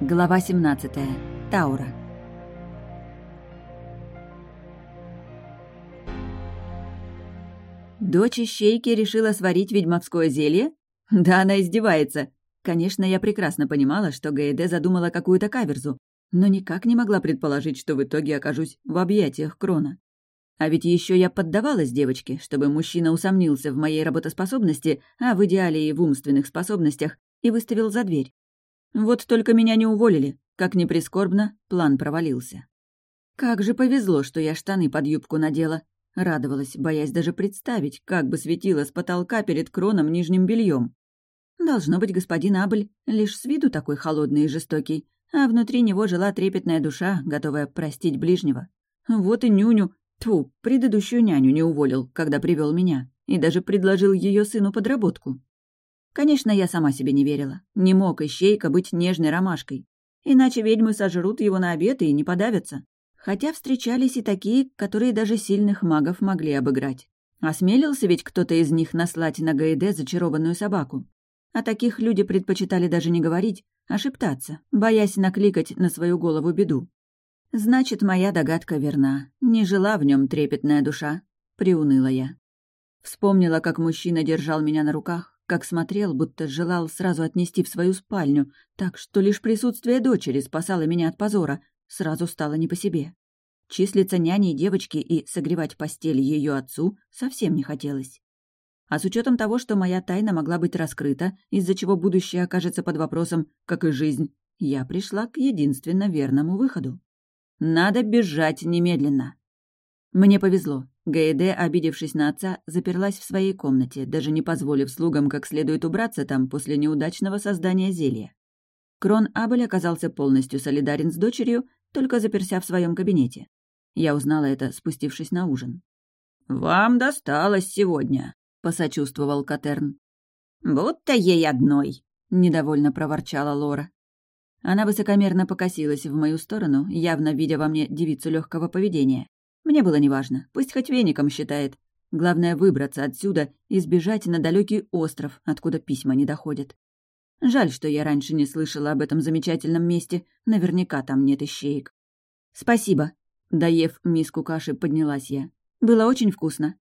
Глава 17. Таура. Дочь ищейки решила сварить ведьмовское зелье? Да она издевается. Конечно, я прекрасно понимала, что Гаэде задумала какую-то каверзу, но никак не могла предположить, что в итоге окажусь в объятиях Крона. А ведь еще я поддавалась девочке, чтобы мужчина усомнился в моей работоспособности, а в идеале и в умственных способностях, и выставил за дверь. Вот только меня не уволили. Как ни прискорбно, план провалился. Как же повезло, что я штаны под юбку надела. Радовалась, боясь даже представить, как бы светило с потолка перед кроном нижним бельем. Должно быть, господин Абль лишь с виду такой холодный и жестокий, а внутри него жила трепетная душа, готовая простить ближнего. Вот и нюню, тьфу, предыдущую няню не уволил, когда привел меня, и даже предложил ее сыну подработку. Конечно, я сама себе не верила. Не мог ищейка быть нежной ромашкой. Иначе ведьмы сожрут его на обед и не подавятся. Хотя встречались и такие, которые даже сильных магов могли обыграть. Осмелился ведь кто-то из них наслать на Гаэде зачарованную собаку. О таких люди предпочитали даже не говорить, а шептаться, боясь накликать на свою голову беду. Значит, моя догадка верна. Не жила в нем трепетная душа. Приуныла я. Вспомнила, как мужчина держал меня на руках, как смотрел, будто желал сразу отнести в свою спальню, так что лишь присутствие дочери спасало меня от позора, сразу стало не по себе. Числиться няней девочки и согревать постель ее отцу совсем не хотелось. А с учетом того, что моя тайна могла быть раскрыта, из-за чего будущее окажется под вопросом, как и жизнь, я пришла к единственно верному выходу. Надо бежать немедленно. Мне повезло. Гаэде, обидевшись на отца, заперлась в своей комнате, даже не позволив слугам как следует убраться там после неудачного создания зелья. Крон Абель оказался полностью солидарен с дочерью, только заперся в своем кабинете. Я узнала это, спустившись на ужин. «Вам досталось сегодня», — посочувствовал Катерн. «Будто ей одной», — недовольно проворчала Лора. Она высокомерно покосилась в мою сторону, явно видя во мне девицу легкого поведения. Мне было неважно, пусть хоть веником считает. Главное — выбраться отсюда и сбежать на далекий остров, откуда письма не доходят. Жаль, что я раньше не слышала об этом замечательном месте. Наверняка там нет ищеек. «Спасибо», — доев миску каши, поднялась я. «Было очень вкусно».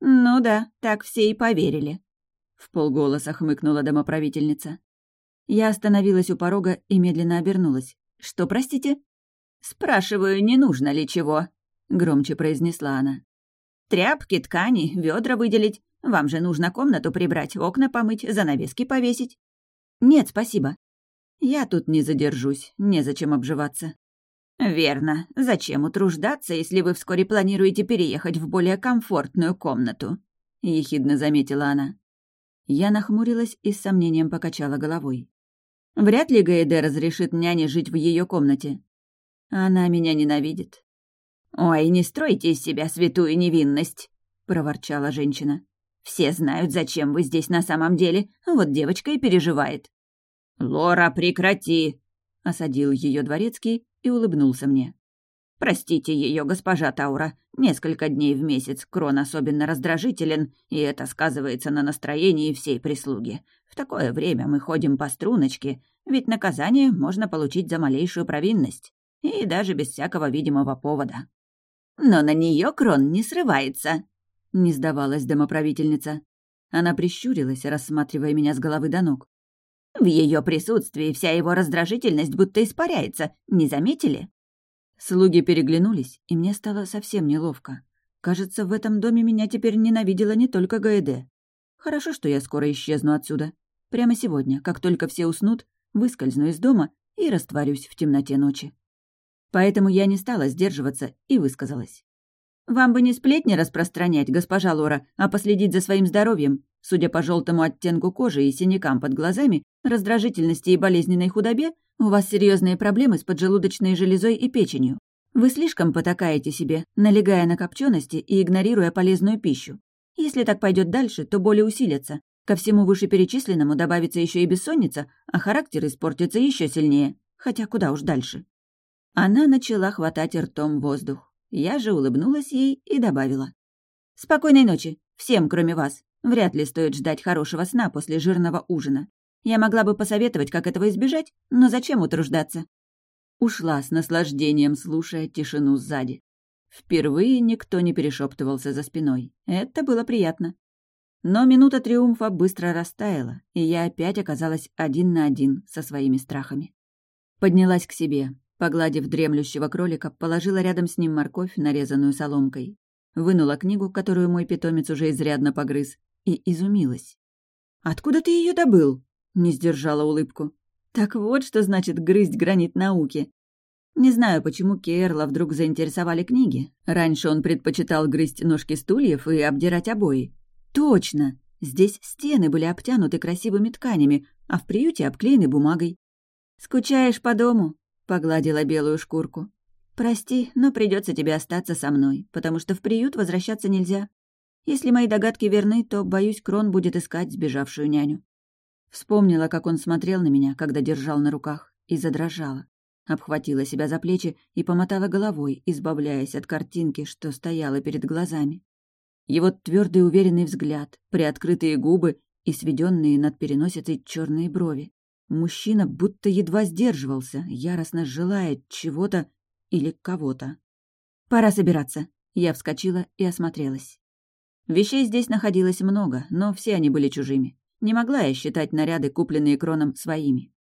«Ну да, так все и поверили», — в полголоса хмыкнула домоправительница. Я остановилась у порога и медленно обернулась. «Что, простите?» «Спрашиваю, не нужно ли чего?» Громче произнесла она. «Тряпки, ткани, ведра выделить. Вам же нужно комнату прибрать, окна помыть, занавески повесить». «Нет, спасибо. Я тут не задержусь, незачем обживаться». «Верно. Зачем утруждаться, если вы вскоре планируете переехать в более комфортную комнату?» — ехидно заметила она. Я нахмурилась и с сомнением покачала головой. Вряд ли Гаэде разрешит няне жить в ее комнате. Она меня ненавидит. «Ой, не стройте из себя святую невинность», — проворчала женщина. «Все знают, зачем вы здесь на самом деле, вот девочка и переживает». «Лора, прекрати!» — осадил ее дворецкий и улыбнулся мне. «Простите ее, госпожа Таура. Несколько дней в месяц крон особенно раздражителен, и это сказывается на настроении всей прислуги. В такое время мы ходим по струночке, ведь наказание можно получить за малейшую провинность, и даже без всякого видимого повода». Но на нее крон не срывается», — не сдавалась домоправительница. Она прищурилась, рассматривая меня с головы до ног. «В ее присутствии вся его раздражительность будто испаряется, не заметили?» Слуги переглянулись, и мне стало совсем неловко. Кажется, в этом доме меня теперь ненавидела не только Гаэде. Хорошо, что я скоро исчезну отсюда. Прямо сегодня, как только все уснут, выскользну из дома и растворюсь в темноте ночи. Поэтому я не стала сдерживаться и высказалась. «Вам бы не сплетни распространять, госпожа Лора, а последить за своим здоровьем. Судя по желтому оттенку кожи и синякам под глазами, раздражительности и болезненной худобе, у вас серьезные проблемы с поджелудочной железой и печенью. Вы слишком потакаете себе, налегая на копчености и игнорируя полезную пищу. Если так пойдет дальше, то боли усилятся. Ко всему вышеперечисленному добавится еще и бессонница, а характер испортится еще сильнее. Хотя куда уж дальше. Она начала хватать ртом воздух. Я же улыбнулась ей и добавила. «Спокойной ночи. Всем, кроме вас. Вряд ли стоит ждать хорошего сна после жирного ужина. Я могла бы посоветовать, как этого избежать, но зачем утруждаться?» Ушла с наслаждением, слушая тишину сзади. Впервые никто не перешептывался за спиной. Это было приятно. Но минута триумфа быстро растаяла, и я опять оказалась один на один со своими страхами. Поднялась к себе, погладив дремлющего кролика, положила рядом с ним морковь, нарезанную соломкой. Вынула книгу, которую мой питомец уже изрядно погрыз, и изумилась. «Откуда ты ее добыл?» — не сдержала улыбку. «Так вот, что значит грызть гранит науки. Не знаю, почему Керла вдруг заинтересовали книги. Раньше он предпочитал грызть ножки стульев и обдирать обои. Точно! Здесь стены были обтянуты красивыми тканями, а в приюте обклеены бумагой. «Скучаешь по дому?» — погладила белую шкурку. «Прости, но придется тебе остаться со мной, потому что в приют возвращаться нельзя. Если мои догадки верны, то, боюсь, Крон будет искать сбежавшую няню». Вспомнила, как он смотрел на меня, когда держал на руках, и задрожала. Обхватила себя за плечи и помотала головой, избавляясь от картинки, что стояла перед глазами. Его твердый уверенный взгляд, приоткрытые губы и сведенные над переносицей черные брови. Мужчина будто едва сдерживался, яростно желая чего-то или кого-то. «Пора собираться». Я вскочила и осмотрелась. Вещей здесь находилось много, но все они были чужими. Не могла я считать наряды, купленные Кроном, своими.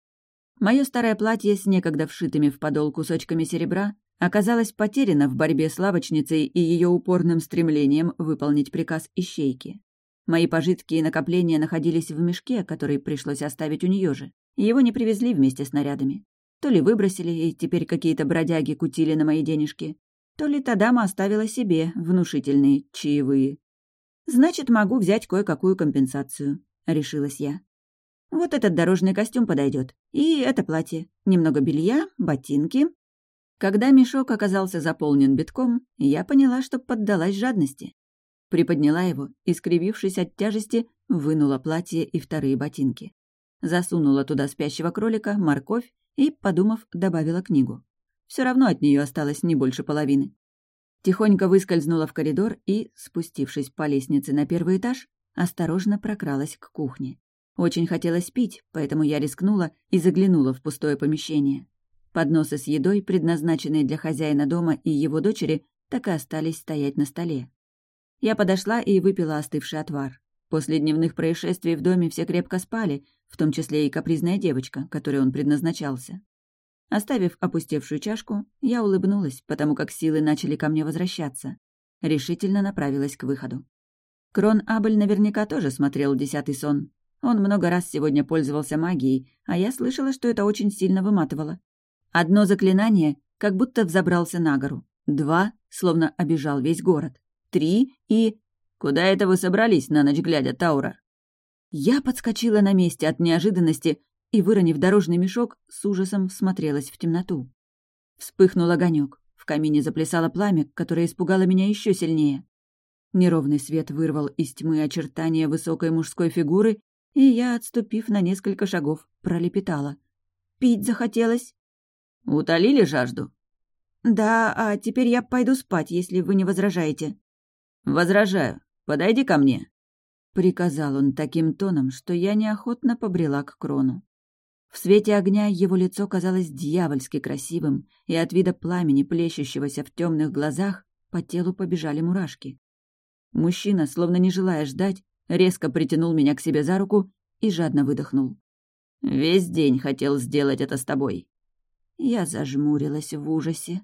Мое старое платье с некогда вшитыми в подол кусочками серебра оказалась потеряна в борьбе с лавочницей и ее упорным стремлением выполнить приказ ищейки. Мои пожитки и накопления находились в мешке, который пришлось оставить у нее же. Его не привезли вместе с нарядами. То ли выбросили, и теперь какие-то бродяги кутили на мои денежки, то ли та дама оставила себе внушительные чаевые. «Значит, могу взять кое-какую компенсацию», — решилась я. «Вот этот дорожный костюм подойдет, и это платье, немного белья, ботинки, когда мешок оказался заполнен битком, я поняла, что поддалась жадности. Приподняла его и, скривившись от тяжести, вынула платье и вторые ботинки. Засунула туда спящего кролика, морковь и, подумав, добавила книгу. Все равно от нее осталось не больше половины. Тихонько выскользнула в коридор и, спустившись по лестнице на первый этаж, осторожно прокралась к кухне. Очень хотелось пить, поэтому я рискнула и заглянула в пустое помещение. Подносы с едой, предназначенные для хозяина дома и его дочери, так и остались стоять на столе. Я подошла и выпила остывший отвар. После дневных происшествий в доме все крепко спали, в том числе и капризная девочка, которой он предназначался. Оставив опустевшую чашку, я улыбнулась, потому как силы начали ко мне возвращаться. Решительно направилась к выходу. Крон Абель наверняка тоже смотрел «Десятый сон». Он много раз сегодня пользовался магией, а я слышала, что это очень сильно выматывало. Одно заклинание, как будто взобрался на гору. Два, словно обижал весь город. Три и... «Куда это вы собрались на ночь глядя, Таура?» Я подскочила на месте от неожиданности и, выронив дорожный мешок, с ужасом всмотрелась в темноту. Вспыхнул огонек. В камине заплясало пламя, которое испугало меня еще сильнее. Неровный свет вырвал из тьмы очертания высокой мужской фигуры, и я, отступив на несколько шагов, пролепетала. «Пить захотелось?» «Утолили жажду?» «Да, а теперь я пойду спать, если вы не возражаете». «Возражаю. Подойди ко мне», — приказал он таким тоном, что я неохотно побрела к крону. В свете огня его лицо казалось дьявольски красивым, и от вида пламени, плещущегося в темных глазах, по телу побежали мурашки. Мужчина, словно не желая ждать, резко притянул меня к себе за руку и жадно выдохнул. «Весь день хотел сделать это с тобой. Я зажмурилась в ужасе.